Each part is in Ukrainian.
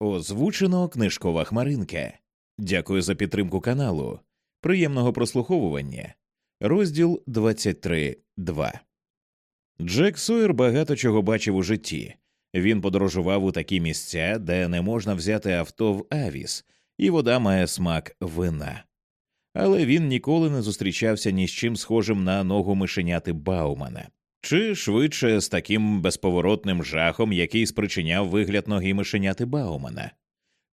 Озвучено книжкова хмаринка. Дякую за підтримку каналу. Приємного прослуховування. Розділ 23.2 Джек Сойер багато чого бачив у житті. Він подорожував у такі місця, де не можна взяти авто в авіс, і вода має смак вина. Але він ніколи не зустрічався ні з чим схожим на ногу мишеняти Баумана, чи швидше з таким безповоротним жахом, який спричиняв вигляд ноги мишеняти Баумана.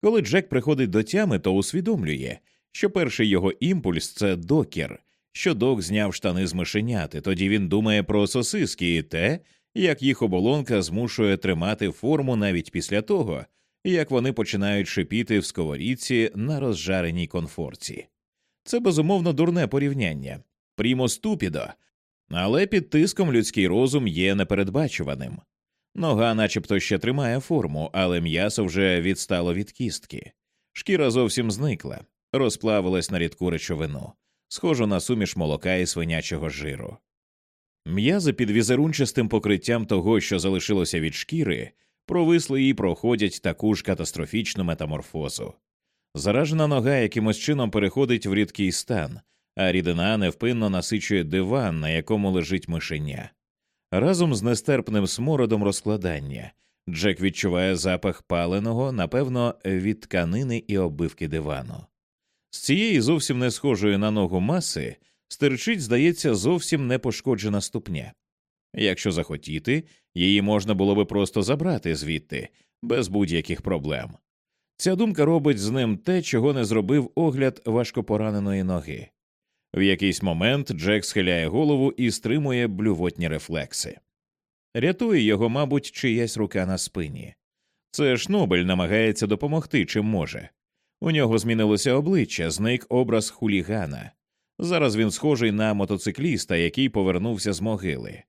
Коли Джек приходить до тями, то усвідомлює, що перший його імпульс це докір, що док зняв штани з мишеняти, тоді він думає про сосиски і те, як їх оболонка змушує тримати форму навіть після того, як вони починають шипіти в сковорідці на розжареній конфорці. Це безумовно дурне порівняння, прімо ступідо, але під тиском людський розум є непередбачуваним. Нога начебто ще тримає форму, але м'ясо вже відстало від кістки. Шкіра зовсім зникла, розплавилась на рідку речовину, схожу на суміш молока і свинячого жиру. М'язи під візерунчастим покриттям того, що залишилося від шкіри, провисли і проходять таку ж катастрофічну метаморфозу. Заражена нога якимось чином переходить в рідкий стан, а рідина невпинно насичує диван, на якому лежить мишеня. Разом з нестерпним смородом розкладання Джек відчуває запах паленого, напевно, від тканини і оббивки дивану. З цієї зовсім не схожої на ногу маси стирчить, здається, зовсім не пошкоджена ступня. Якщо захотіти, її можна було би просто забрати звідти, без будь-яких проблем. Ця думка робить з ним те, чого не зробив огляд важкопораненої ноги. В якийсь момент Джек схиляє голову і стримує блювотні рефлекси. Рятує його, мабуть, чиясь рука на спині. Це Шнобель намагається допомогти чим може. У нього змінилося обличчя, зник образ хулігана. Зараз він схожий на мотоцикліста, який повернувся з могили.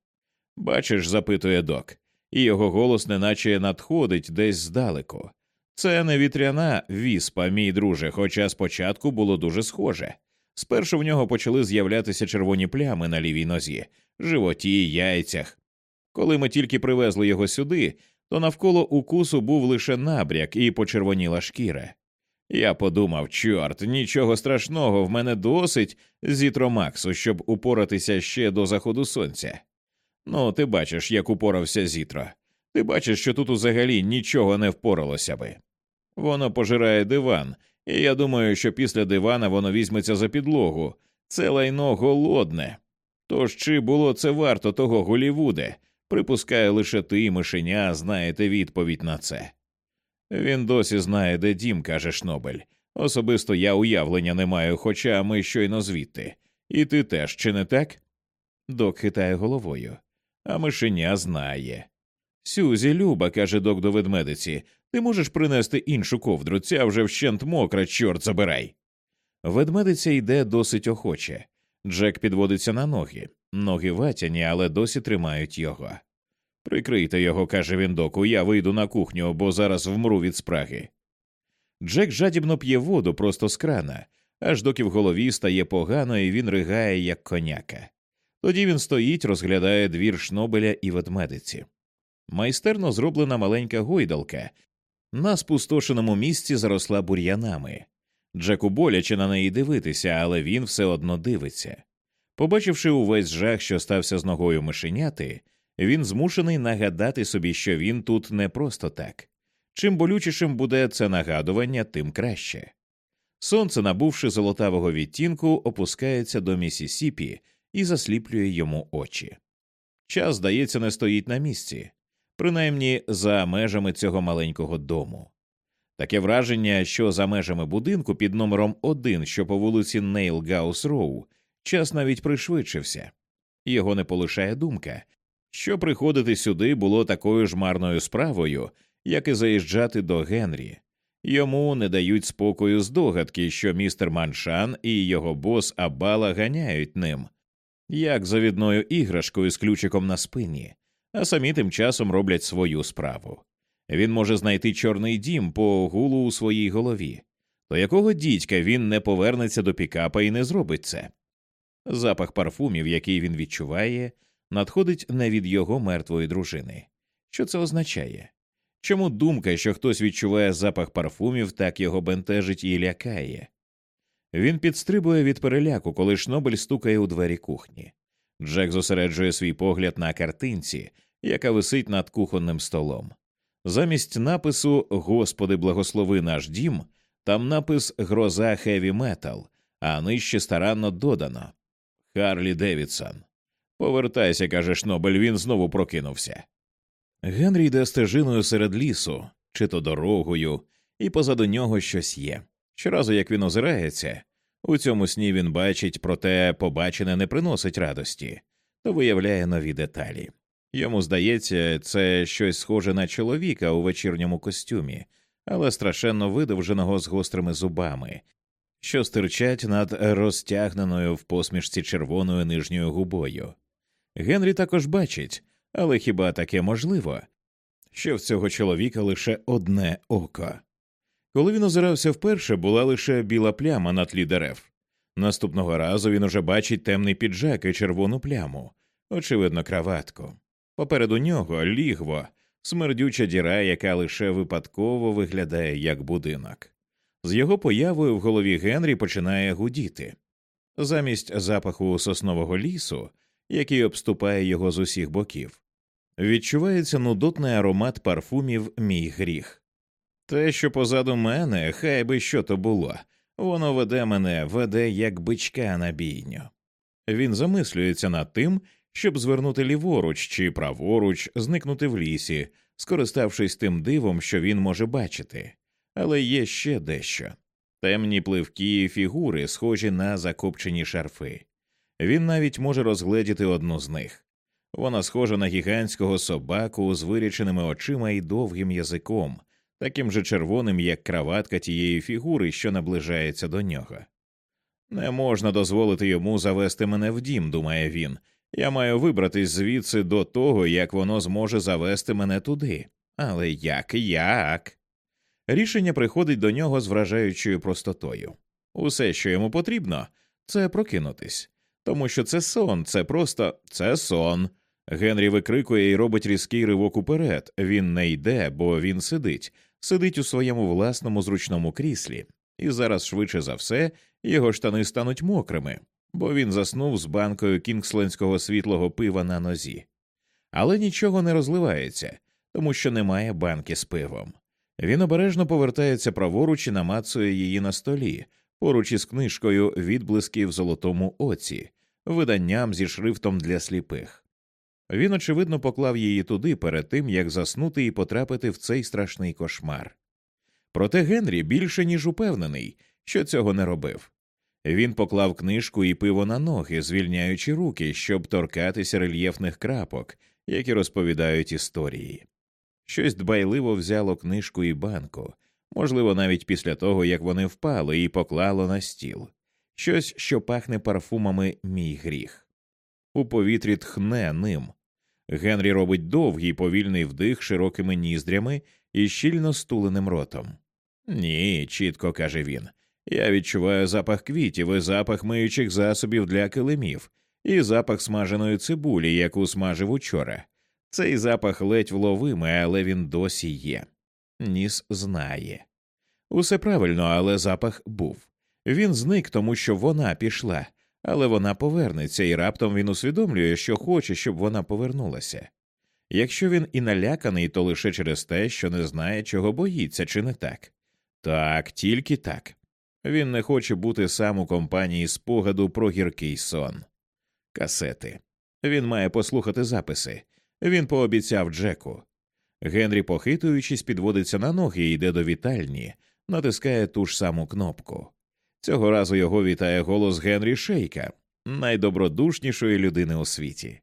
Бачиш, запитує док, і його голос неначе надходить десь здалеку. Це не вітряна віспа, мій друже, хоча спочатку було дуже схоже. Спершу в нього почали з'являтися червоні плями на лівій нозі, животі, яйцях. Коли ми тільки привезли його сюди, то навколо укусу був лише набряк і почервоніла шкіра. Я подумав, чорт, нічого страшного, в мене досить зітромаксу, щоб упоратися ще до заходу сонця. Ну, ти бачиш, як упорався зітро. Ти бачиш, що тут взагалі нічого не впоралося би. Воно пожирає диван, і я думаю, що після дивана воно візьметься за підлогу. Це лайно голодне. Тож чи було це варто того Голівуде? Припускаю, лише ти, мишеня, знаєте відповідь на це. Він досі знає, де дім, каже Шнобель. Особисто я уявлення не маю, хоча ми щойно звідти. І ти теж, чи не так? Док хитає головою, а мишеня знає. Сюзі, Люба, каже док до ведмедиці, ти можеш принести іншу ковдру, ця вже вщент мокра, чорт забирай. Ведмедиця йде досить охоче. Джек підводиться на ноги. Ноги ватяні, але досі тримають його. Прикрийте його, каже він доку, я вийду на кухню, бо зараз вмру від спраги. Джек жадібно п'є воду просто з крана, аж доки в голові стає погано, і він ригає, як коняка. Тоді він стоїть, розглядає двір шнобеля і ведмедиці. Майстерно зроблена маленька гойдалка, на спустошеному місці заросла бур'янами. Джеку боляче на неї дивитися, але він все одно дивиться. Побачивши увесь жах, що стався з ногою мишеняти, він змушений нагадати собі, що він тут не просто так. Чим болючішим буде це нагадування, тим краще. Сонце, набувши золотавого відтінку, опускається до Місісіпі і засліплює йому очі. Час, здається, не стоїть на місці принаймні за межами цього маленького дому. Таке враження, що за межами будинку під номером 1, що по вулиці Нейл Гаус Роу, час навіть пришвидшився, його не полишає думка, що приходити сюди було такою ж марною справою, як і заїжджати до Генрі. Йому не дають спокою здогадки, що містер Маншан і його бос Абала ганяють ним, як завідною іграшкою з ключиком на спині, а самі тим часом роблять свою справу. Він може знайти чорний дім по гулу у своїй голові, до якого дідька він не повернеться до пікапа і не зробить це. Запах парфумів, який він відчуває, надходить не від його мертвої дружини. Що це означає? Чому думка, що хтось відчуває запах парфумів, так його бентежить і лякає? Він підстрибує від переляку, коли Шнобель стукає у двері кухні. Джек зосереджує свій погляд на картинці, яка висить над кухонним столом. Замість напису Господи, благослови наш дім, там напис Гроза хеві метал, а нижче старанно додано Харлі Девідсон. Повертайся, каже Шнобель, він знову прокинувся. Генрі йде стежиною серед лісу, чи то дорогою, і позаду нього щось є. Щоразу як він озирається, у цьому сні він бачить, проте побачене не приносить радості, то виявляє нові деталі. Йому здається, це щось схоже на чоловіка у вечірньому костюмі, але страшенно видовженого з гострими зубами, що стирчать над розтягненою в посмішці червоною нижньою губою. Генрі також бачить, але хіба таке можливо, що в цього чоловіка лише одне око. Коли він озирався вперше, була лише біла пляма на тлі дерев. Наступного разу він уже бачить темний піджак і червону пляму, очевидно, краватку. Попереду нього лігво, смердюча діра, яка лише випадково виглядає як будинок. З його появою в голові Генрі починає гудіти. Замість запаху соснового лісу, який обступає його з усіх боків, відчувається нудотний аромат парфумів мій гріх. Те, що позаду мене, хай би що то було, воно веде мене, веде як бичка на бійню. Він замислюється над тим, щоб звернути ліворуч чи праворуч, зникнути в лісі, скориставшись тим дивом, що він може бачити, але є ще дещо темні пливкі фігури, схожі на закопчені шарфи. Він навіть може розгледіти одну з них. Вона схожа на гігантського собаку з виріченими очима і довгим язиком, таким же червоним, як краватка тієї фігури, що наближається до нього. Не можна дозволити йому завести мене в дім, думає він. Я маю вибратись звідси до того, як воно зможе завести мене туди. Але як, як? Рішення приходить до нього з вражаючою простотою. Усе, що йому потрібно, це прокинутись, тому що це сон, це просто це сон. Генрі викрикує і робить різкий ривок уперед. Він не йде, бо він сидить, сидить у своєму власному зручному кріслі, і зараз, швидше за все, його штани стануть мокрими, бо він заснув з банкою кінгсленського світлого пива на нозі. Але нічого не розливається, тому що немає банки з пивом. Він обережно повертається праворуч і намацує її на столі, поруч із книжкою відблиски в золотому оці, виданням зі шрифтом для сліпих. Він, очевидно, поклав її туди перед тим, як заснути і потрапити в цей страшний кошмар. Проте Генрі більше ніж упевнений, що цього не робив. Він поклав книжку і пиво на ноги, звільняючи руки, щоб торкатися рельєфних крапок, які розповідають історії. Щось дбайливо взяло книжку і банку, можливо, навіть після того, як вони впали, і поклало на стіл щось, що пахне парфумами мій гріх. У повітрі тхне ним. Генрі робить довгий повільний вдих широкими ніздрями і щільно стуленим ротом. Ні, чітко каже він. Я відчуваю запах квітів і запах миючих засобів для килимів, і запах смаженої цибулі, яку смажив учора. Цей запах ледь вловимий, але він досі є. Ніс знає. Усе правильно, але запах був. Він зник, тому що вона пішла, але вона повернеться, і раптом він усвідомлює, що хоче, щоб вона повернулася. Якщо він і наляканий, то лише через те, що не знає, чого боїться, чи не так. Так, тільки так. Він не хоче бути сам у компанії спогаду про гіркий сон. Касети. Він має послухати записи. Він пообіцяв Джеку. Генрі, похитуючись, підводиться на ноги і йде до вітальні, натискає ту ж саму кнопку. Цього разу його вітає голос Генрі Шейка, найдобродушнішої людини у світі.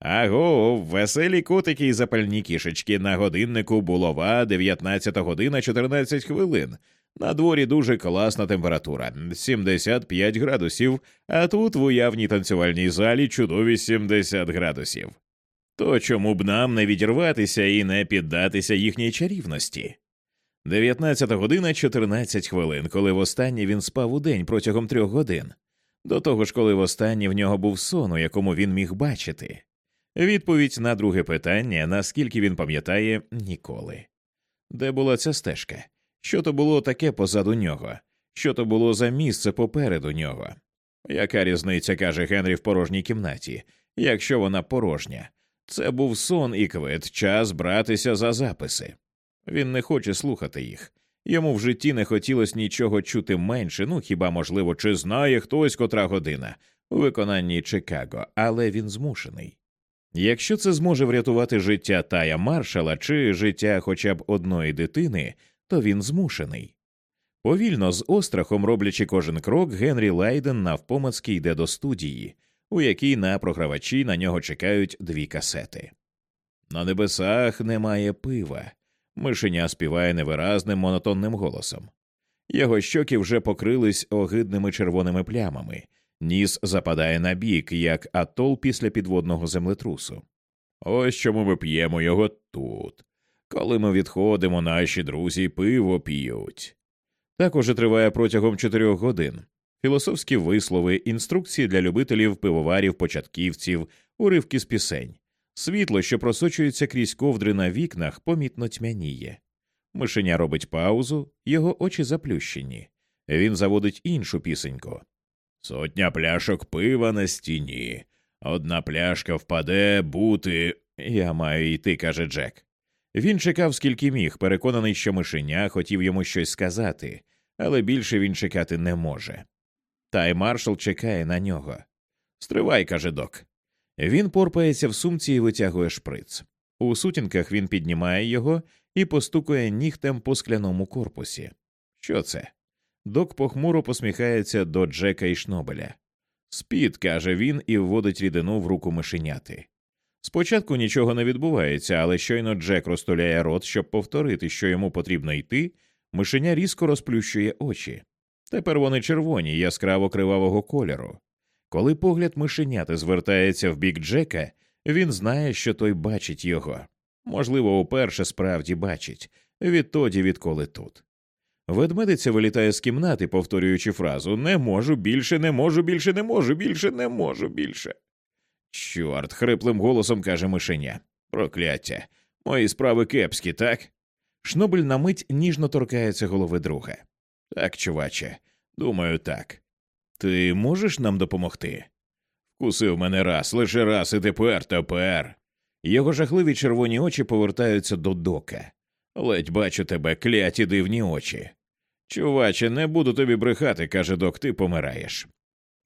Аго, веселі котики і запальні кішечки на годиннику булова 19 година 14 хвилин. На дворі дуже класна температура 75 градусів, а тут в уявній танцювальній залі чудові 70 градусів. То чому б нам не відірватися і не піддатися їхній чарівності? 19 година 14 хвилин, коли востаннє він спав у день протягом трьох годин, до того ж, коли востаннє в нього був сон, у якому він міг бачити. Відповідь на друге питання, наскільки він пам'ятає, ніколи. Де була ця стежка? Що то було таке позаду нього? Що то було за місце попереду нього? Яка різниця, каже Генрі в порожній кімнаті, якщо вона порожня? Це був сон і квит, час братися за записи. Він не хоче слухати їх. Йому в житті не хотілося нічого чути менше, ну хіба, можливо, чи знає хтось котра година у виконанні Чикаго, але він змушений. Якщо це зможе врятувати життя Тая маршала чи життя хоча б одної дитини, то він змушений. Повільно з острахом роблячи кожен крок, Генрі Лайден навпомацьки йде до студії, у якій на програвачі на нього чекають дві касети. На небесах немає пива. Мишеня співає невиразним монотонним голосом. Його щоки вже покрились огидними червоними плямами, ніс западає на бік, як атол після підводного землетрусу. Ось чому ми п'ємо його тут. Коли ми відходимо, наші друзі пиво п'ють. Також триває протягом чотирьох годин. Філософські вислови, інструкції для любителів пивоварів, початківців, уривки з пісень. Світло, що просочується крізь ковдри на вікнах, помітно тьмяніє. Мишеня робить паузу, його очі заплющені. Він заводить іншу пісеньку. Сотня пляшок пива на стіні. Одна пляшка впаде бути. Я маю йти, каже Джек. Він чекав, скільки міг, переконаний, що мишеня хотів йому щось сказати, але більше він чекати не може. Та й маршал чекає на нього. Стривай, каже док. Він порпається в сумці і витягує шприц. У сутінках він піднімає його і постукує нігтем по скляному корпусі. Що це? Док похмуро посміхається до Джека і Шнобеля. Спід, каже він і вводить рідину в руку мишеняти. Спочатку нічого не відбувається, але щойно Джек розтуляє рот, щоб повторити, що йому потрібно йти, мишеня різко розплющує очі. Тепер вони червоні, яскраво кривавого кольору. Коли погляд мишеняти звертається в бік Джека, він знає, що той бачить його. Можливо, уперше справді бачить, відтоді, відколи тут. Ведмедиця вилітає з кімнати, повторюючи фразу Не можу більше, не можу більше, не можу більше, не можу більше. Чорт, хриплим голосом каже мишеня. Прокляття. Мої справи кепські, так? Шнобель на мить ніжно торкається голови друга. Так, чуваче, думаю, так. Ти можеш нам допомогти? Вкусив мене раз, лише раз, і тепер, тепер. Його жахливі червоні очі повертаються до дока. Ледь бачу тебе, кляті дивні очі. Чуваче, не буду тобі брехати, каже док, ти помираєш.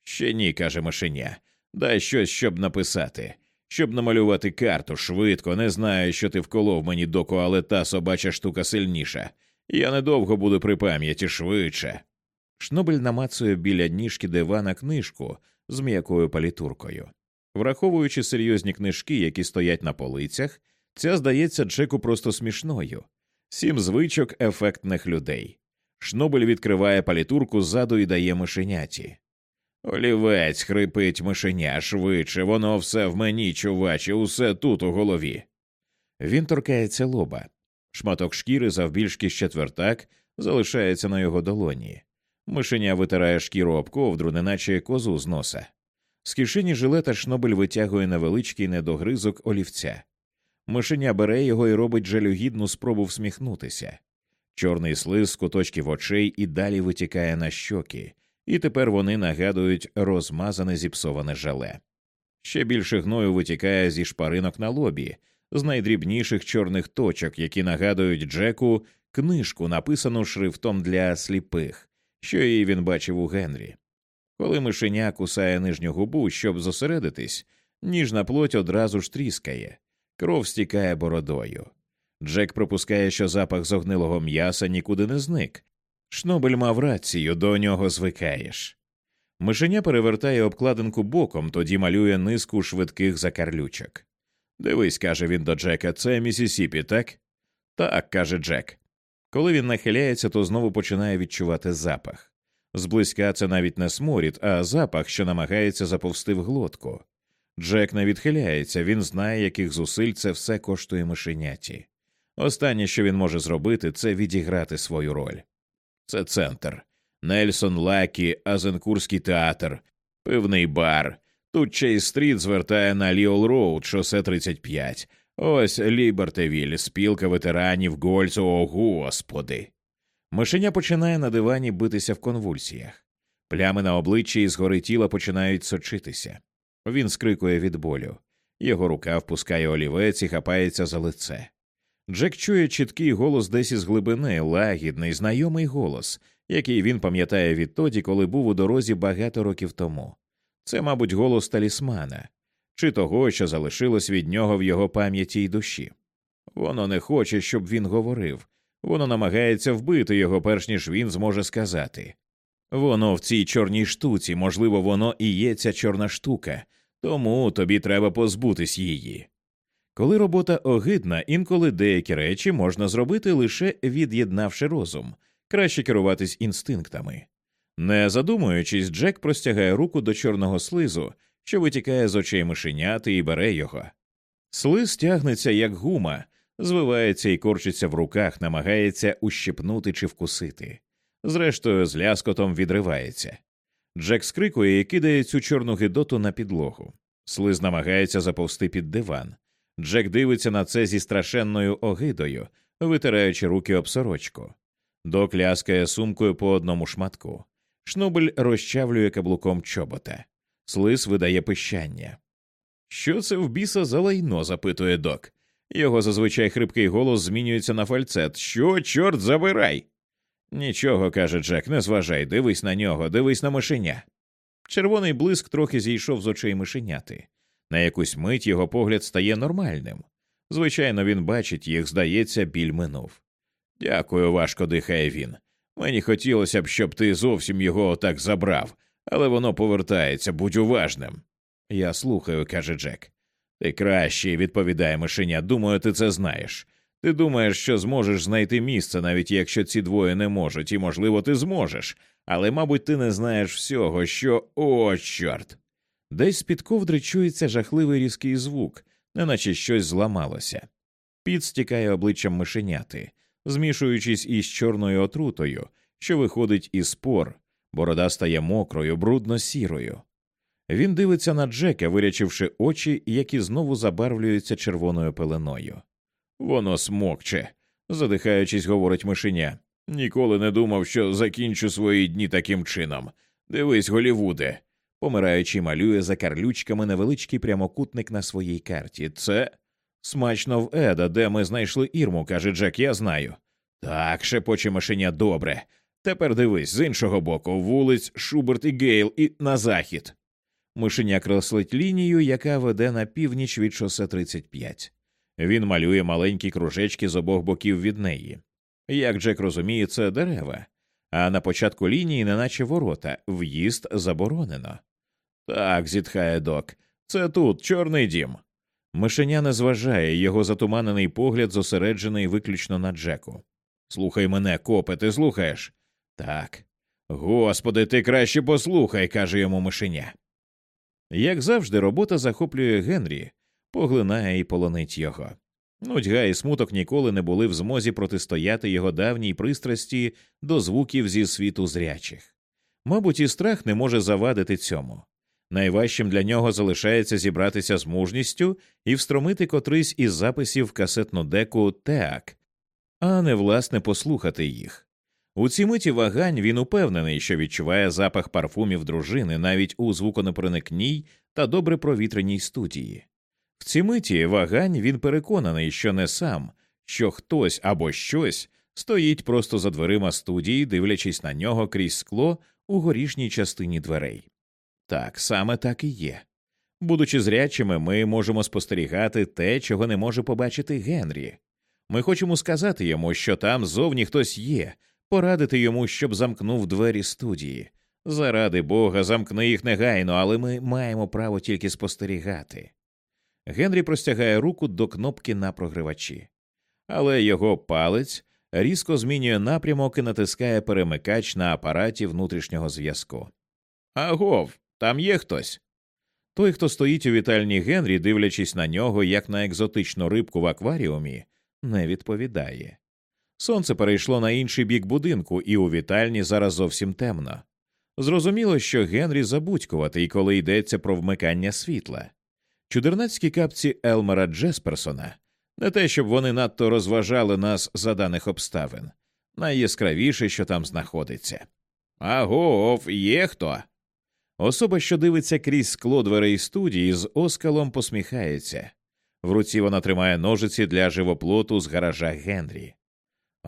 Ще ні, каже мишеня. Дай щось, щоб написати, щоб намалювати карту швидко, не знаю, що ти вколов мені доку, але та собача штука сильніша. Я недовго буду при пам'яті швидше. Шнобель намацує біля ніжки дивана книжку з м'якою палітуркою. Враховуючи серйозні книжки, які стоять на полицях, ця здається Джеку просто смішною. Сім звичок ефектних людей. Шнобель відкриває палітурку ззаду і дає мишеняті. Олівець хрипить мишеня швидше, воно все в мені, чуваче, усе тут у голові. Він торкається лоба. Шматок шкіри завбільшки з четвертак залишається на його долоні. Мишеня витирає шкіру об ковдру, неначе козу з носа. З кишені жилета шнобель витягує невеличкий недогризок олівця. Мишеня бере його і робить жалюгідну спробу всміхнутися. Чорний слиз з куточків очей і далі витікає на щоки, і тепер вони нагадують розмазане зіпсоване жале. Ще більше гною витікає зі шпаринок на лобі, з найдрібніших чорних точок, які нагадують Джеку книжку, написану шрифтом для сліпих, що її він бачив у Генрі. Коли мишеня кусає нижню губу, щоб зосередитись, ніжна плоть одразу ж тріскає, кров стікає бородою. Джек припускає, що запах зогнилого м'яса нікуди не зник. Шнобель мав рацію, до нього звикаєш. Мишеня перевертає обкладинку боком, тоді малює низку швидких закарлючок. Дивись, каже він до Джека, це Місісіпі, так? Так, каже Джек. Коли він нахиляється, то знову починає відчувати запах. Зблизька це навіть не сморід, а запах, що намагається заповзти в глотку. Джек не відхиляється, він знає, яких зусиль це все коштує мишеняті. Останнє, що він може зробити, це відіграти свою роль. Це центр. Нельсон Лакі, Азенкурський театр, пивний бар. Тут Чейз стріт звертає на Ліол Роуд, шосе 35, Ось Лібертевіль, спілка ветеранів Гольцу, о господи. Мишеня починає на дивані битися в конвульсіях. Плями на обличчі і згори тіла починають сочитися. Він скрикує від болю. Його рука впускає олівець і хапається за лице. Джек чує чіткий голос десь із глибини, лагідний, знайомий голос, який він пам'ятає відтоді, коли був у дорозі багато років тому. Це, мабуть, голос талісмана, чи того, що залишилось від нього в його пам'яті й душі. Воно не хоче, щоб він говорив, воно намагається вбити його, перш ніж він зможе сказати. Воно в цій чорній штуці, можливо, воно і є ця чорна штука, тому тобі треба позбутись її. Коли робота огидна, інколи деякі речі можна зробити лише від'єднавши розум, краще керуватись інстинктами. Не задумуючись, Джек простягає руку до чорного слизу, що витікає з очей мишеняти і бере його. Слиз тягнеться, як гума, звивається і корчиться в руках, намагається ущипнути чи вкусити. Зрештою, з ляскотом відривається. Джек скрикує і кидає цю чорну гидоту на підлогу. Слиз намагається заповзти під диван. Джек дивиться на це зі страшенною огидою, витираючи руки об сорочку. Док ляскає сумкою по одному шматку. Шнобель розчавлює каблуком чобота. Слиз видає пищання. Що це в біса за лайно? запитує док. Його зазвичай хрипкий голос змінюється на фальцет. Що, чорт забирай? Нічого, каже Джек, не зважай, дивись на нього, дивись на мишеня. Червоний блиск трохи зійшов з очей мишеняти. На якусь мить його погляд стає нормальним. Звичайно, він бачить їх, здається, біль минув. Дякую, важко дихає він. Мені хотілося б, щоб ти зовсім його отак забрав, але воно повертається, будь уважним. Я слухаю, каже Джек. Ти кращий, відповідає мишеня. Думаю, ти це знаєш. Ти думаєш, що зможеш знайти місце, навіть якщо ці двоє не можуть, і, можливо, ти зможеш, але, мабуть, ти не знаєш всього, що о, чорт. Десь з під ковдри чується жахливий різкий звук, неначе щось зламалося. Піт стікає обличчям мишеняти, змішуючись із чорною отрутою, що виходить із спор, борода стає мокрою, брудно сірою. Він дивиться на Джека, вирячивши очі, які знову забарвлюються червоною пеленою. Воно смокче, задихаючись, говорить мишеня. Ніколи не думав, що закінчу свої дні таким чином. Дивись, Голівуде. Помираючи, малює за карлючками невеличкий прямокутник на своїй карті. Це смачно в Еда, де ми знайшли ірму, каже Джек, я знаю. Так, шепоче мишеня добре. Тепер дивись з іншого боку, вулиць Шуберт і Гейл і на захід. Мишеня креслить лінію, яка веде на північ від шосе 35. Він малює маленькі кружечки з обох боків від неї. Як Джек розуміє, це дерева, а на початку лінії, неначе ворота, в'їзд заборонено. Так, зітхає док, це тут чорний дім. Мишеня не зважає, його затуманений погляд зосереджений виключно на Джеку. Слухай мене, копе, ти слухаєш? Так. Господи, ти краще послухай, каже йому мишеня. Як завжди, робота захоплює Генрі, поглинає і полонить його. Нудьга і смуток ніколи не були в змозі протистояти його давній пристрасті до звуків зі світу зрячих. Мабуть, і страх не може завадити цьому. Найважчим для нього залишається зібратися з мужністю і встромити котрийсь із записів в касетну деку теак, а не власне послухати їх. У цій миті вагань він упевнений, що відчуває запах парфумів дружини навіть у звуконепроникній та добре провітреній студії. В цій миті вагань він переконаний, що не сам, що хтось або щось стоїть просто за дверима студії, дивлячись на нього крізь скло у горішній частині дверей. Так, саме так і є. Будучи зрячими, ми можемо спостерігати те, чого не може побачити Генрі. Ми хочемо сказати йому, що там зовні хтось є, порадити йому, щоб замкнув двері студії. Заради Бога, замкни їх негайно, але ми маємо право тільки спостерігати. Генрі простягає руку до кнопки на прогривачі, але його палець різко змінює напрямок і натискає перемикач на апараті внутрішнього зв'язку. Агов, там є хтось. Той, хто стоїть у вітальні Генрі, дивлячись на нього, як на екзотичну рибку в акваріумі, не відповідає. Сонце перейшло на інший бік будинку, і у вітальні зараз зовсім темно. Зрозуміло, що Генрі забудькуватий, коли йдеться про вмикання світла. Чудернацькі капці Елмера Джесперсона Не те, щоб вони надто розважали нас за даних обставин, найяскравіше, що там знаходиться. Агов, є хто? Особа, що дивиться крізь скло дверей студії, з оскалом посміхається. В руці вона тримає ножиці для живоплоту з гаража Генрі.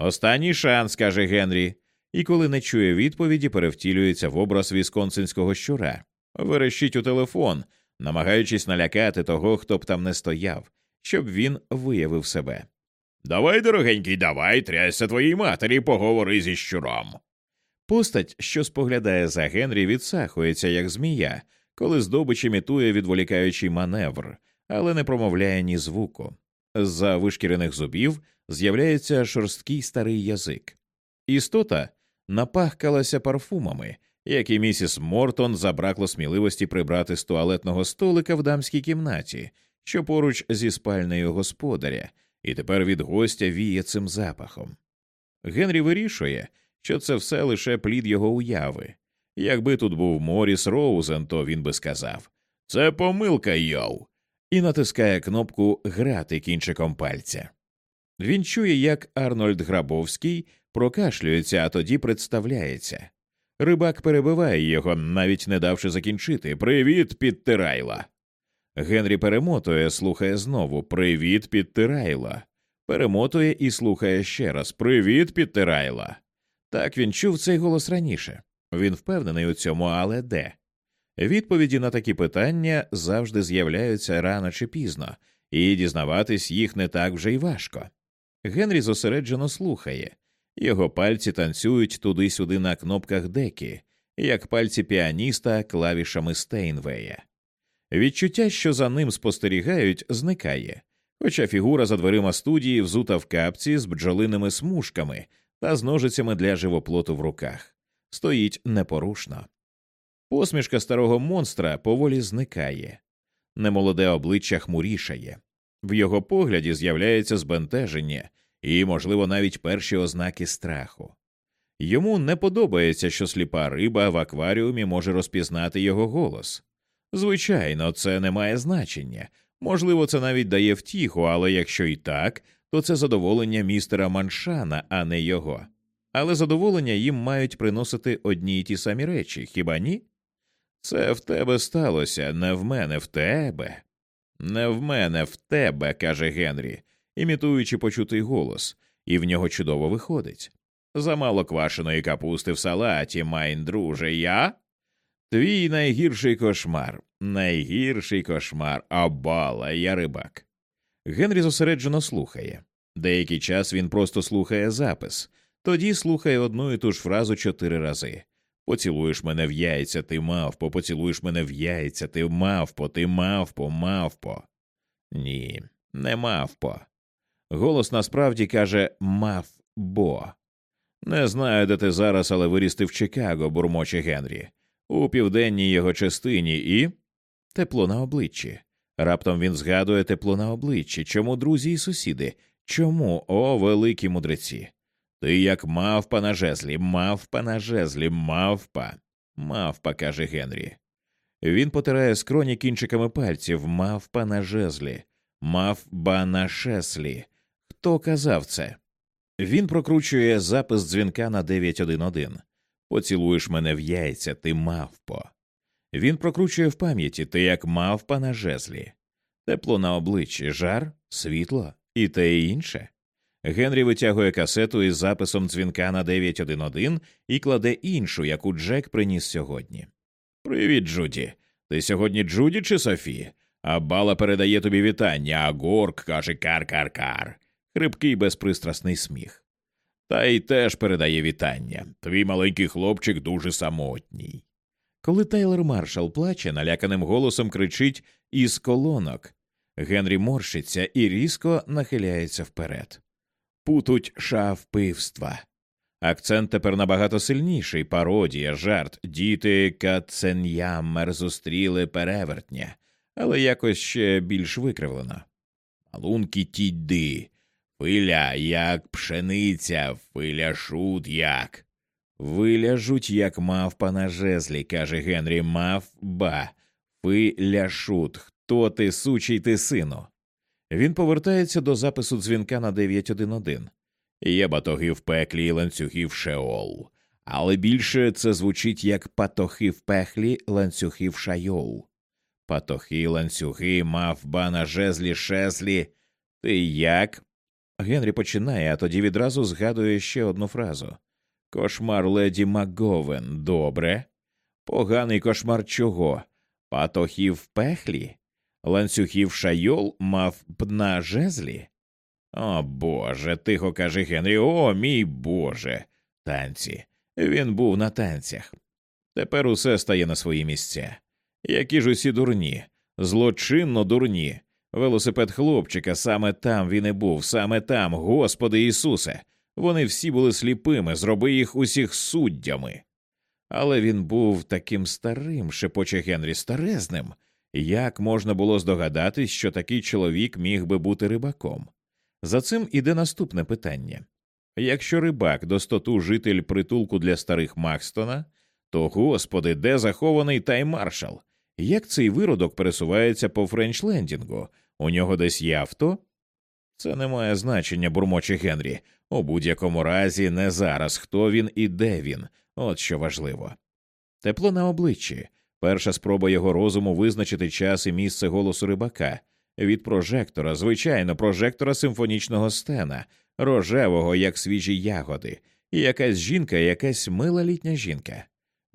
Останній шанс, каже Генрі, і коли не чує відповіді, перевтілюється в образ вісконсинського щура, верещить у телефон, намагаючись налякати того, хто б там не стояв, щоб він виявив себе. Давай, дорогенький, давай, трясся твоїй матері, поговори зі щуром. Постать, що споглядає за Генрі, відсахується, як змія, коли здобич імітує відволікаючий маневр, але не промовляє ні звуку. З за вишкірених зубів з'являється шорсткий старий язик. Істота напахкалася парфумами, як і місіс Мортон забракло сміливості прибрати з туалетного столика в дамській кімнаті, що поруч зі спальнею господаря, і тепер від гостя віє цим запахом. Генрі вирішує, що це все лише плід його уяви. Якби тут був Моріс Роузен, то він би сказав це помилка, йоу, і натискає кнопку грати кінчиком пальця. Він чує, як Арнольд Грабовський прокашлюється, а тоді представляється. Рибак перебиває його, навіть не давши закінчити. Привіт, підтирайла. Генрі перемотує, слухає знову Привіт, підтирайла. Перемотує і слухає ще раз Привіт, підтирайла. Так він чув цей голос раніше. Він впевнений у цьому, але де? Відповіді на такі питання завжди з'являються рано чи пізно, і дізнаватись їх не так вже й важко. Генрі зосереджено слухає, його пальці танцюють туди-сюди на кнопках декі, як пальці піаніста клавішами Стейнвея. Відчуття, що за ним спостерігають, зникає, хоча фігура за дверима студії взута в капці з бджолиними смужками та з ножицями для живоплоту в руках, стоїть непорушно. Посмішка старого монстра поволі зникає, немолоде обличчя хмурішає, в його погляді з'являється збентеження і, можливо, навіть перші ознаки страху. Йому не подобається, що сліпа риба в акваріумі може розпізнати його голос. Звичайно, це не має значення. Можливо, це навіть дає втіху, але якщо і так, то це задоволення містера Маншана, а не його. Але задоволення їм мають приносити одні й ті самі речі, хіба ні? Це в тебе сталося, не в мене, в тебе. Не в мене, в тебе, каже Генрі, імітуючи почутий голос, і в нього чудово виходить. Замало квашеної капусти в салаті, mein друже, я? Твій найгірший кошмар, найгірший кошмар, абала, я рибак. Генрі зосереджено слухає. Деякий час він просто слухає запис, тоді слухає одну і ту ж фразу чотири рази. Поцілуєш мене в яйця, ти мавпо, поцілуєш мене в яйця, ти мавпо, ти мавпо, мавпо. Ні, не мавпо. Голос насправді каже мавбо. Не знаю, де ти зараз, але вирісти в Чикаго, бурмоче Генрі, у південній його частині і тепло на обличчі. Раптом він згадує тепло на обличчі. Чому друзі і сусіди? Чому, о, великі мудреці? Ти як мавпа на жезлі, мавпа на жезлі, мавпа, мавпа, каже Генрі. Він потирає скроні кінчиками пальців, мавпа на жезлі, мавба на шеслі. Хто казав це? Він прокручує запис дзвінка на 911. Поцілуєш мене в яйця, ти мавпо. Він прокручує в пам'яті ти як мавпа на жезлі, тепло на обличчі, жар, світло і те інше. Генрі витягує касету із записом дзвінка на 911 і кладе іншу, яку Джек приніс сьогодні. Привіт, Джуді. Ти сьогодні Джуді чи Софі? А бала передає тобі вітання, а Горк каже кар-кар-кар. Хрипкий безпристрасний сміх. Та й теж передає вітання. Твій маленький хлопчик дуже самотній. Коли Тайлер Маршал плаче, наляканим голосом кричить із колонок. Генрі морщиться і різко нахиляється вперед. Путуть шаф пивства. Акцент тепер набагато сильніший пародія, жарт, діти каценямер зустріли перевертня, але якось ще більш викривлено. Малунки тідди, филя як пшениця, филя шут як. Виляжуть, як мавпа на жезлі, каже Генрі, мав ба. Филяшут. Хто ти, сучий ти сину? Він повертається до запису дзвінка на 911. Є батоги в пеклі і ланцюги в шеол. Але більше це звучить як патохи в пехлі, ланцюги в шайол. Патохи, ланцюги, мавба на жезлі, шезлі. Ти як? Генрі починає, а тоді відразу згадує ще одну фразу Кошмар леді Маговен, добре. Поганий кошмар чого? Патохів в пехлі? Ланцюгів шайол мав б на жезлі? О Боже, тихо каже Генрі. О, мій Боже. Танці. Він був на танцях. Тепер усе стає на свої місця. Які ж усі дурні, злочинно дурні. Велосипед хлопчика саме там він і був, саме там, Господи Ісусе. Вони всі були сліпими, зроби їх усіх суддями. Але він був таким старим, шепоче Генрі, старезним. Як можна було здогадатись, що такий чоловік міг би бути рибаком? За цим іде наступне питання якщо рибак достоту житель притулку для старих Макстона, то господи, де захований тайм-маршал? Як цей виродок пересувається по Френчлендінгу? У нього десь є авто? Це не має значення, бурмоче Генрі. У будь-якому разі, не зараз хто він і де він, от що важливо. Тепло на обличчі. Перша спроба його розуму визначити час і місце голосу рибака від прожектора, звичайно, прожектора симфонічного стена, рожевого, як свіжі ягоди, і якась жінка, якась мила літня жінка.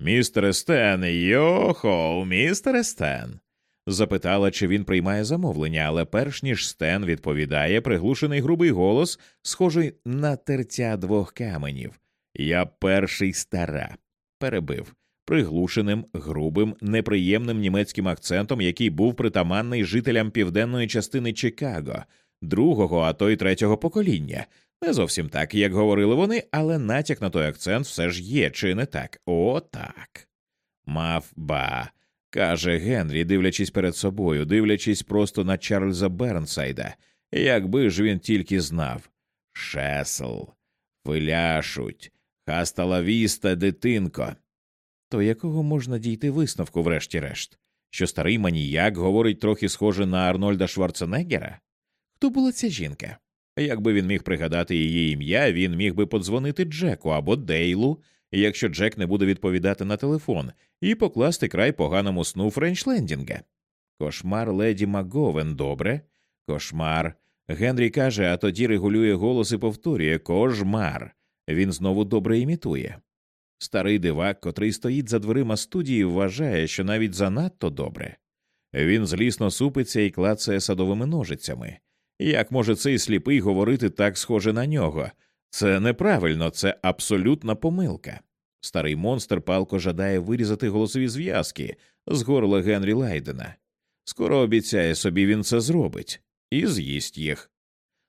Містер Стен, йохо, містер Стен. Запитала, чи він приймає замовлення, але перш ніж Стен відповідає, приглушений грубий голос, схожий на тертя двох каменів. Я перший стара. Перебив приглушеним, грубим, неприємним німецьким акцентом, який був притаманний жителям південної частини Чикаго, другого, а то й третього покоління. Не зовсім так, як говорили вони, але натяк на той акцент все ж є, чи не так? О, так. Мав ба. каже Генрі, дивлячись перед собою, дивлячись просто на Чарльза Бернсайда, якби ж він тільки знав. Шесл, виляшуть, хастала віста, дитинко. То якого можна дійти висновку, врешті-решт, що старий маніяк говорить трохи схоже на Арнольда Шварценеггера? Хто була ця жінка? Якби він міг пригадати її ім'я, він міг би подзвонити Джеку або Дейлу, якщо Джек не буде відповідати на телефон, і покласти край поганому сну Френчлендінга. Кошмар леді Маговен, добре? Кошмар. Генрі каже, а тоді регулює голос і повторює Кошмар. Він знову добре імітує. Старий дивак, котрий стоїть за дверима студії, вважає, що навіть занадто добре. Він злісно супиться і клацає садовими ножицями. Як може цей сліпий говорити так схоже на нього? Це неправильно, це абсолютна помилка. Старий монстр палко жадає вирізати голосові зв'язки з горла Генрі Лайдена. Скоро обіцяє собі, він це зробить і з'їсть їх.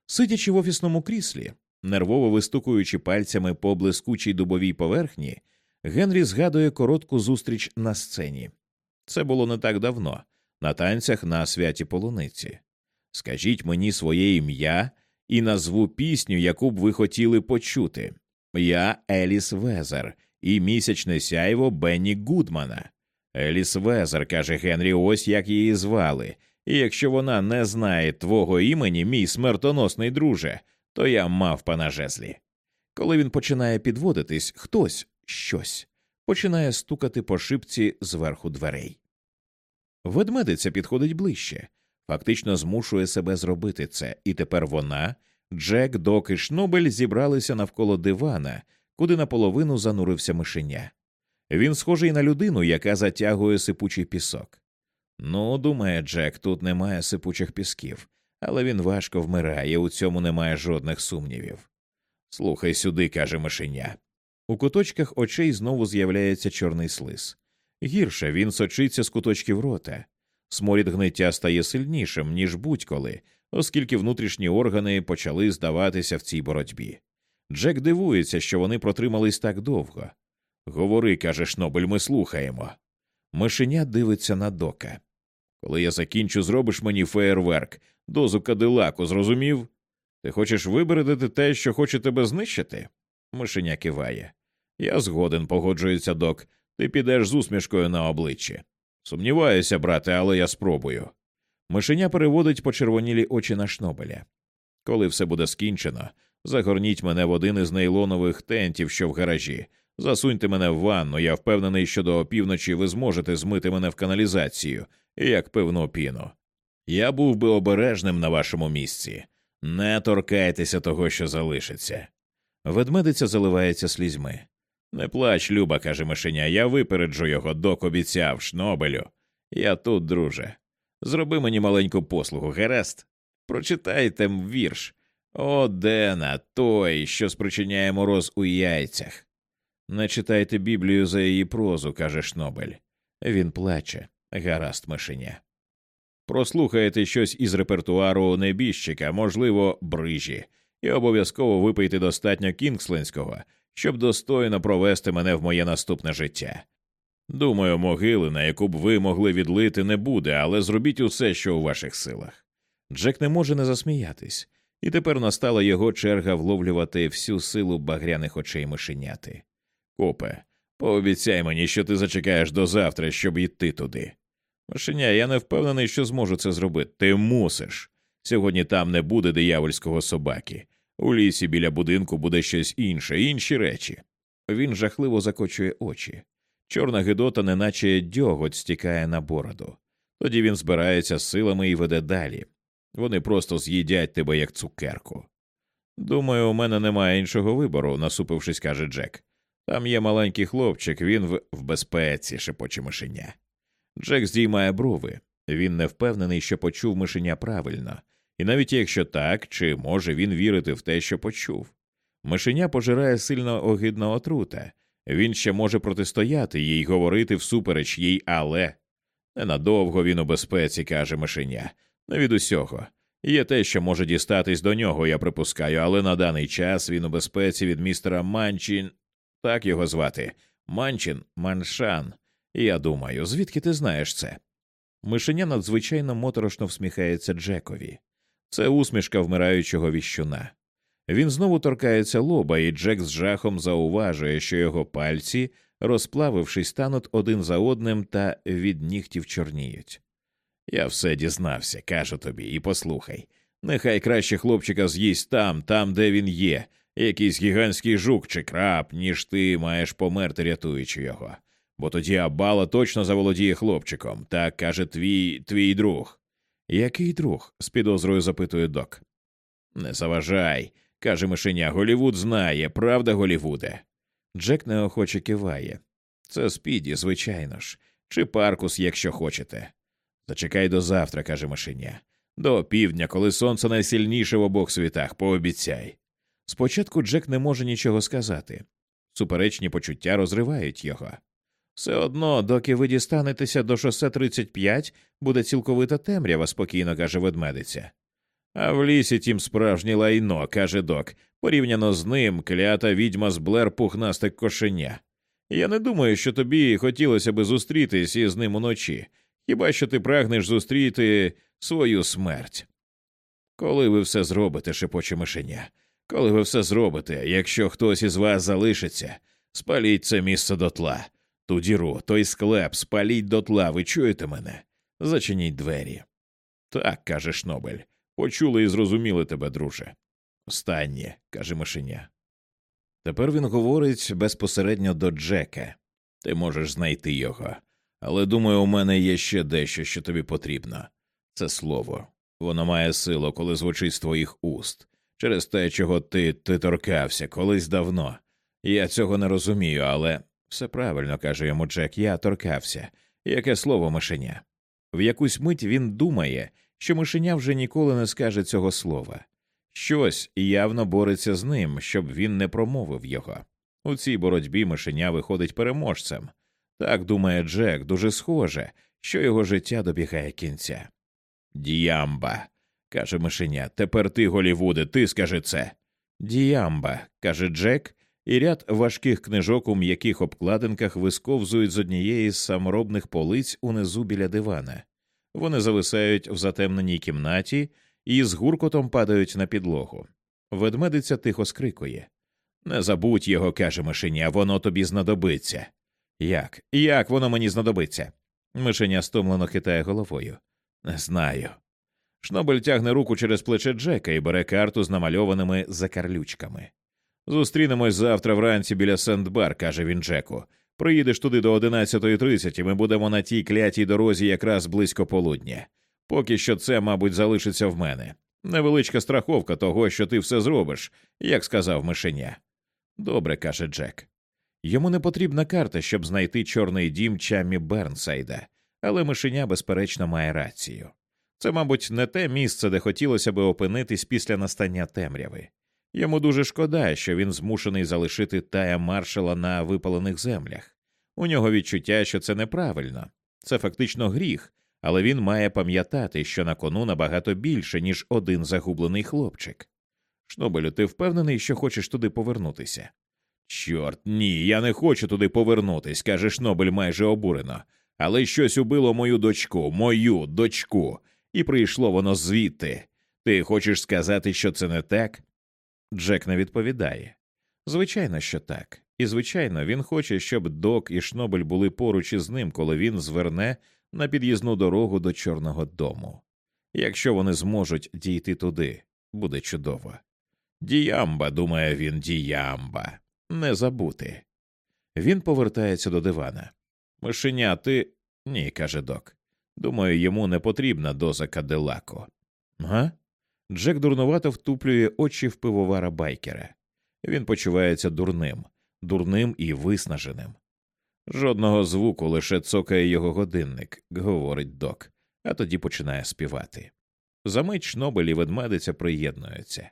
Сидячи в офісному кріслі, нервово вистукуючи пальцями по блискучій дубовій поверхні, Генрі згадує коротку зустріч на сцені. Це було не так давно, на танцях на святі полуниці. Скажіть мені своє ім'я і назву пісню, яку б ви хотіли почути. Я Еліс Везер і місячне сяйво Бенні Гудмана. Еліс Везер, каже Генрі, ось як її звали. І якщо вона не знає твого імені, мій смертоносний друже, то я мав пана жезлі. Коли він починає підводитись, хтось щось починає стукати по шипці зверху дверей. Ведмедиця підходить ближче, фактично змушує себе зробити це, і тепер вона, Джек, Док і Шнобель зібралися навколо дивана, куди наполовину занурився мишеня. Він схожий на людину, яка затягує сипучий пісок. Ну, думає Джек, тут немає сипучих пісків, але він важко вмирає, у цьому немає жодних сумнівів. Слухай сюди, каже мишеня. У куточках очей знову з'являється чорний слиз. Гірше він сочиться з куточків рота. Сморід гниття стає сильнішим, ніж будь-коли, оскільки внутрішні органи почали здаватися в цій боротьбі. Джек дивується, що вони протримались так довго. Говори, каже Шнобель, ми слухаємо. Мишеня дивиться на дока. Коли я закінчу, зробиш мені феєрверк, дозу кадилаку, зрозумів? Ти хочеш вибередити те, що хоче тебе знищити? Мишеня киває. Я згоден, погоджується док. Ти підеш з усмішкою на обличчі. Сумніваюся, брате, але я спробую. Мишеня переводить почервонілі очі на шнобеля. Коли все буде скінчено, загорніть мене в один із нейлонових тентів, що в гаражі. Засуньте мене в ванну. Я впевнений, що до опівночі ви зможете змити мене в каналізацію, як пивну піну. Я був би обережним на вашому місці. Не торкайтеся того, що залишиться. Ведмедиця заливається слізьми. Не плач, Люба, каже мишеня, я випереджу його, док обіцяв, шнобелю. Я тут, друже. Зроби мені маленьку послугу, гаразд. Прочитайте вірш. О, Дена, той, що спричиняє мороз у яйцях. Не читайте Біблію за її прозу, каже Шнобель. Він плаче, гаразд мишеня. Прослухайте щось із репертуару небіжчика, можливо, брижі, і обов'язково випийте достатньо кінгсленського, щоб достойно провести мене в моє наступне життя. Думаю, могили, на яку б ви могли відлити, не буде, але зробіть усе, що у ваших силах. Джек не може не засміятись, і тепер настала його черга вловлювати всю силу багряних очей мишеняти. Копе, пообіцяй мені, що ти зачекаєш до завтра, щоб йти туди. Мишеня, я не впевнений, що зможу це зробити. Ти мусиш. Сьогодні там не буде диявольського собаки. У лісі біля будинку буде щось інше, інші речі. Він жахливо закочує очі. Чорна гидота, неначе дьоготь стікає на бороду. Тоді він збирається силами і веде далі. Вони просто з'їдять тебе як цукерку. Думаю, у мене немає іншого вибору, насупившись, каже Джек. Там є маленький хлопчик, він в, в безпеці, шепоче мишеня. Джек здіймає брови. Він не впевнений, що почув мишеня правильно, і навіть якщо так, чи може він вірити в те, що почув. Мишеня пожирає сильно огидна отрута, він ще може протистояти їй, говорити всупереч їй, але ненадовго він у безпеці, каже мишеня. Не від усього. Є те, що може дістатись до нього, я припускаю, але на даний час він у безпеці від містера Манчин, так його звати, Манчин Маншан. Я думаю, звідки ти знаєш це? Мишеня надзвичайно моторошно всміхається Джекові. Це усмішка вмираючого віщуна. Він знову торкається лоба, і Джек з жахом зауважує, що його пальці, розплавившись, стануть один за одним та від нігтів чорніють. Я все дізнався, кажу тобі, і послухай. Нехай краще хлопчика з'їсть там, там, де він є, якийсь гігантський жук чи краб, ніж ти маєш померти, рятуючи його. Бо тоді Абала точно заволодіє хлопчиком, так каже твій твій друг. Який друг? з підозрою запитує док. Не заважай, каже мишеня, Голівуд знає, правда, Голівуде. Джек неохоче киває. Це спіді, звичайно ж, чи паркус, якщо хочете. Зачекай до завтра, каже мишеня. До півдня, коли сонце найсильніше в обох світах, пообіцяй. Спочатку Джек не може нічого сказати. Суперечні почуття розривають його. Все одно, доки ви дістанетеся до шосе 35, буде цілковита темрява, спокійно каже ведмедиця. А в лісі тім справжнє лайно, каже док. Порівняно з ним клята відьма з Блер пухнасте кошеня. Я не думаю, що тобі хотілося би зустрітись із ним уночі, хіба що ти прагнеш зустріти свою смерть. Коли ви все зробите, шепоче мишеня, коли ви все зробите, якщо хтось із вас залишиться, спаліть це місце дотла, ту діру, той склеп, спаліть дотла, ви чуєте мене? Зачиніть двері. Так, каже Шнобель, почули і зрозуміли тебе, друже. Останнє, каже мишеня. Тепер він говорить безпосередньо до Джека. Ти можеш знайти його. Але думаю, у мене є ще дещо, що тобі потрібно. Це слово. Воно має силу, коли звучить з твоїх уст, через те, чого ти ти торкався колись давно. Я цього не розумію, але все правильно каже йому Джек, я торкався. Яке слово мишеня? В якусь мить він думає, що мишеня вже ніколи не скаже цього слова. Щось явно бореться з ним, щоб він не промовив його. У цій боротьбі мишеня виходить переможцем. Так думає Джек, дуже схоже, що його життя добігає кінця. Діямба, каже мишеня, тепер ти, Голівуде, ти скажи це. Діямба, каже Джек, і ряд важких книжок у м'яких обкладинках висковзують з однієї з саморобних полиць унизу біля дивана. Вони зависають в затемненій кімнаті і з гуркотом падають на підлогу. Ведмедиця тихо скрикує. Не забудь його, каже мишеня, воно тобі знадобиться. Як? Як воно мені знадобиться? Мишеня стомлено хитає головою. Не знаю. Шнобель тягне руку через плече Джека і бере карту з намальованими закарлючками. Зустрінемось завтра вранці біля Сент-Бар, каже він Джеку. Приїдеш туди до 11.30 і ми будемо на тій клятій дорозі якраз близько полудня. Поки що це, мабуть, залишиться в мене. Невеличка страховка того, що ти все зробиш, як сказав мишеня. Добре, каже Джек. Йому не потрібна карта, щоб знайти чорний дім Чамі Бернсайда, але мишеня, безперечно, має рацію. Це, мабуть, не те місце, де хотілося би опинитись після настання темряви. Йому дуже шкода, що він змушений залишити тая маршала на випалених землях. У нього відчуття, що це неправильно, це фактично гріх, але він має пам'ятати, що на кону набагато більше, ніж один загублений хлопчик. Шнобелю, ти впевнений, що хочеш туди повернутися? Чорт, ні, я не хочу туди повернутись, каже Шнобель майже обурено. Але щось убило мою дочку, мою дочку, і прийшло воно звідти. Ти хочеш сказати, що це не так? Джек не відповідає. Звичайно, що так. І, звичайно, він хоче, щоб док і Шнобель були поруч із ним, коли він зверне на під'їзну дорогу до Чорного дому. Якщо вони зможуть дійти туди, буде чудово. Діямба, думає він, діямба. Не забути. Він повертається до дивана. Мишеня, ти. Ні, каже док. Думаю, йому не потрібна доза кадилако. Га? Джек дурнувато втуплює очі в пивовара байкера. Він почувається дурним, дурним і виснаженим. Жодного звуку лише цокає його годинник, говорить док, а тоді починає співати. Замить Шнобель і ведмедиця приєднуються.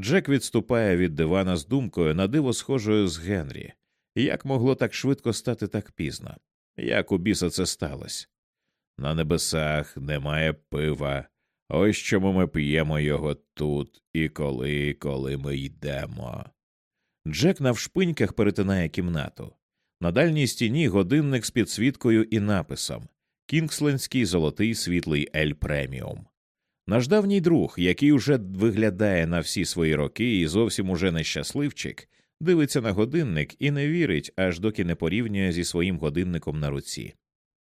Джек відступає від дивана з думкою на диво схожою з Генрі. Як могло так швидко стати так пізно? Як у біса це сталося? На небесах немає пива. Ось чому ми п'ємо його тут і коли, коли ми йдемо. Джек навшпиньках перетинає кімнату. На дальній стіні годинник з підсвіткою і написом Кінгслендський золотий світлий Ель Преміум. Наш давній друг, який уже виглядає на всі свої роки і зовсім уже не щасливчик, дивиться на годинник і не вірить, аж доки не порівнює зі своїм годинником на руці.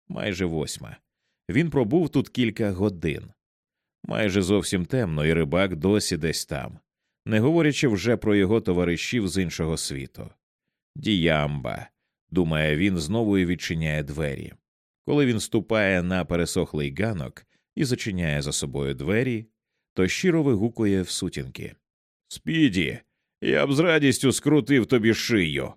Майже восьма. Він пробув тут кілька годин. Майже зовсім темно, і рибак досі десь там, не говорячи вже про його товаришів з іншого світу. Діямба, думає він, знову і відчиняє двері. Коли він ступає на пересохлий ганок і зачиняє за собою двері, то щиро вигукує в сутінки Спіді, я б з радістю скрутив тобі шию.